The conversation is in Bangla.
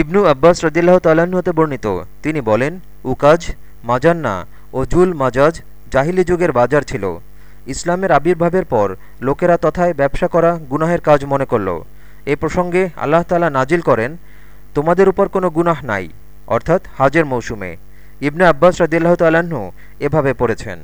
ইবনু আব্বাস রদিল্লাহ তাল্লাহ্ন হতে বর্ণিত। তিনি বলেন, উকাজ, মাজান্না ও জুল মাজাজ জাহিলি যুগের বাজার ছিল। ইসলামের আবির্ভাবের পর লোকেরা তথায় ব্যবসা করা গুনাহের কাজ মনে করল। এ প্রসঙ্গে আল্লাহ তালা নাজিল করেন, তোমাদের উপর কোনো গুনাহ নাই, অর্থাৎ হাজের মৌসুমে। ইবনে আব্বাস রদিল্লাহ তাল্লাহ্ন এভাবে পড়েছেন।